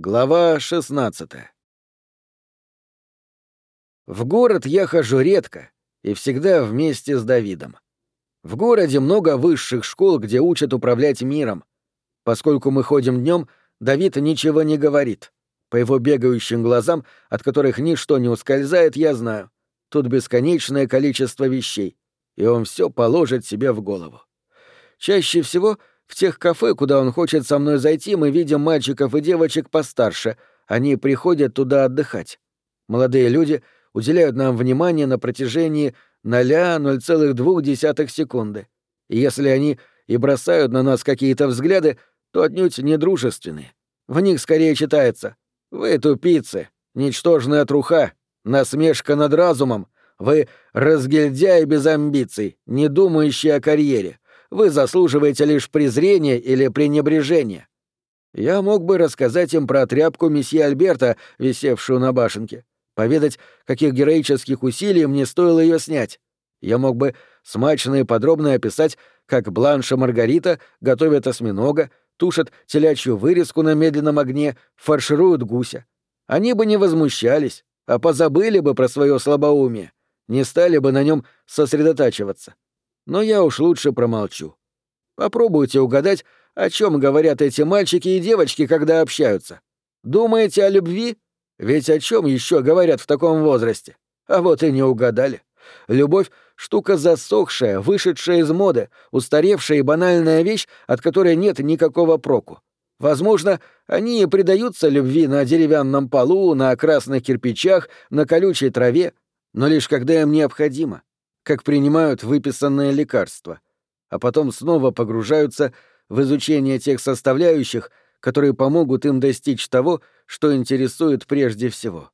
Глава 16 В город я хожу редко и всегда вместе с Давидом. В городе много высших школ, где учат управлять миром. Поскольку мы ходим днем, Давид ничего не говорит. По его бегающим глазам, от которых ничто не ускользает, я знаю. Тут бесконечное количество вещей, и он все положит себе в голову. Чаще всего в тех кафе, куда он хочет со мной зайти, мы видим мальчиков и девочек постарше. Они приходят туда отдыхать. Молодые люди уделяют нам внимание на протяжении 0,02 секунды. И если они и бросают на нас какие-то взгляды, то отнюдь не дружественные. В них скорее читается «Вы тупицы, ничтожная труха, насмешка над разумом, вы разгильдяй без амбиций, не думающие о карьере, вы заслуживаете лишь презрения или пренебрежения. Я мог бы рассказать им про тряпку месье Альберта, висевшую на башенке, поведать, каких героических усилий мне стоило ее снять. Я мог бы смачно и подробно описать, как Бланша Маргарита готовят осьминога, тушат телячью вырезку на медленном огне, фаршируют гуся. Они бы не возмущались, а позабыли бы про свое слабоумие, не стали бы на нем сосредотачиваться но я уж лучше промолчу. Попробуйте угадать, о чем говорят эти мальчики и девочки, когда общаются. Думаете о любви? Ведь о чем еще говорят в таком возрасте? А вот и не угадали. Любовь — штука засохшая, вышедшая из моды, устаревшая и банальная вещь, от которой нет никакого проку. Возможно, они и предаются любви на деревянном полу, на красных кирпичах, на колючей траве, но лишь когда им необходимо как принимают выписанное лекарство, а потом снова погружаются в изучение тех составляющих, которые помогут им достичь того, что интересует прежде всего.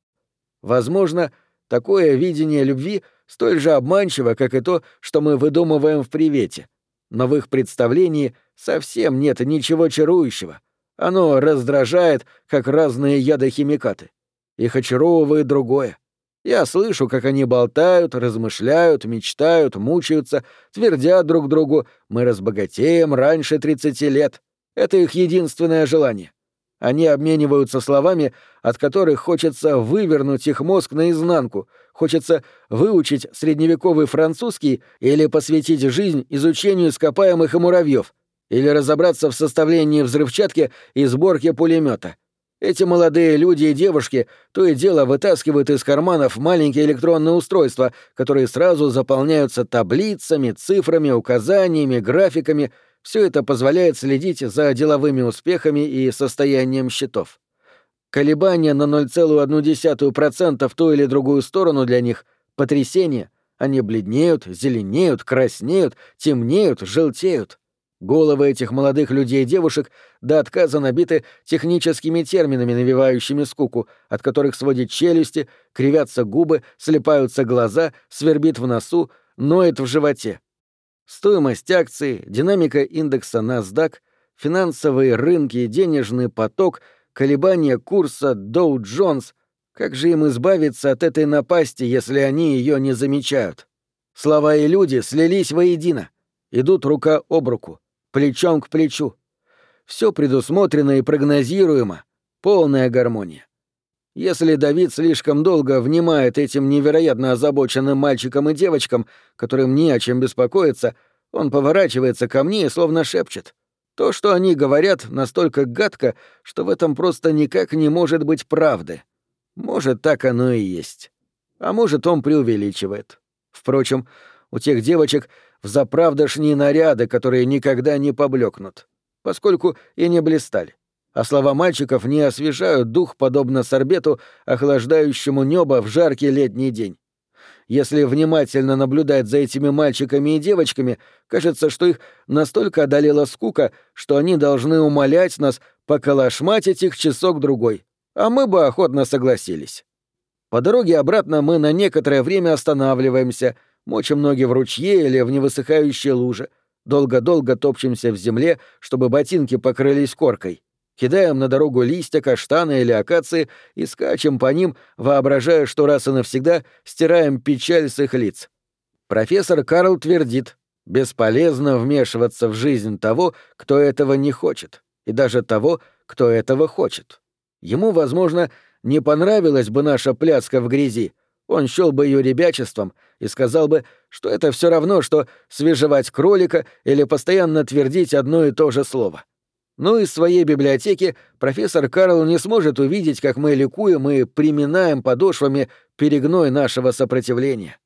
Возможно, такое видение любви столь же обманчиво, как и то, что мы выдумываем в привете. Но в их представлении совсем нет ничего чарующего. Оно раздражает, как разные ядохимикаты. Их очаровывает другое. Я слышу, как они болтают, размышляют, мечтают, мучаются, твердят друг другу «мы разбогатеем раньше 30 лет». Это их единственное желание. Они обмениваются словами, от которых хочется вывернуть их мозг наизнанку, хочется выучить средневековый французский или посвятить жизнь изучению ископаемых и муравьев, или разобраться в составлении взрывчатки и сборке пулемета. Эти молодые люди и девушки то и дело вытаскивают из карманов маленькие электронные устройства, которые сразу заполняются таблицами, цифрами, указаниями, графиками. Все это позволяет следить за деловыми успехами и состоянием счетов. Колебания на 0,1% в ту или другую сторону для них — потрясение. Они бледнеют, зеленеют, краснеют, темнеют, желтеют. Головы этих молодых людей и девушек до отказа набиты техническими терминами, навевающими скуку, от которых сводит челюсти, кривятся губы, слепаются глаза, свербит в носу, ноет в животе. Стоимость акций, динамика индекса NASDAQ, финансовые рынки, денежный поток, колебания курса Dow Jones. Как же им избавиться от этой напасти, если они ее не замечают? Слова и люди слились воедино, идут рука об руку плечом к плечу. Все предусмотрено и прогнозируемо, полная гармония. Если Давид слишком долго внимает этим невероятно озабоченным мальчикам и девочкам, которым не о чем беспокоиться, он поворачивается ко мне и словно шепчет. То, что они говорят, настолько гадко, что в этом просто никак не может быть правды. Может, так оно и есть. А может, он преувеличивает. Впрочем, у тех девочек в заправдошние наряды, которые никогда не поблекнут, поскольку и не блистали. А слова мальчиков не освежают дух, подобно сорбету, охлаждающему небо в жаркий летний день. Если внимательно наблюдать за этими мальчиками и девочками, кажется, что их настолько одолела скука, что они должны умолять нас поколошматить их часок-другой, а мы бы охотно согласились. По дороге обратно мы на некоторое время останавливаемся — мочим ноги в ручье или в невысыхающей луже, долго-долго топчемся в земле, чтобы ботинки покрылись коркой, кидаем на дорогу листья каштана или акации и скачем по ним, воображая, что раз и навсегда стираем печаль с их лиц. Профессор Карл твердит, бесполезно вмешиваться в жизнь того, кто этого не хочет, и даже того, кто этого хочет. Ему, возможно, не понравилась бы наша пляска в грязи, он счёл бы ее ребячеством и сказал бы, что это все равно, что свежевать кролика или постоянно твердить одно и то же слово. Но из своей библиотеки профессор Карл не сможет увидеть, как мы ликуем и приминаем подошвами перегной нашего сопротивления.